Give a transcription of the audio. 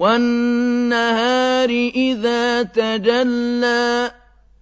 وَالنَّهَارِ إِذَا تَجَلَّىٰ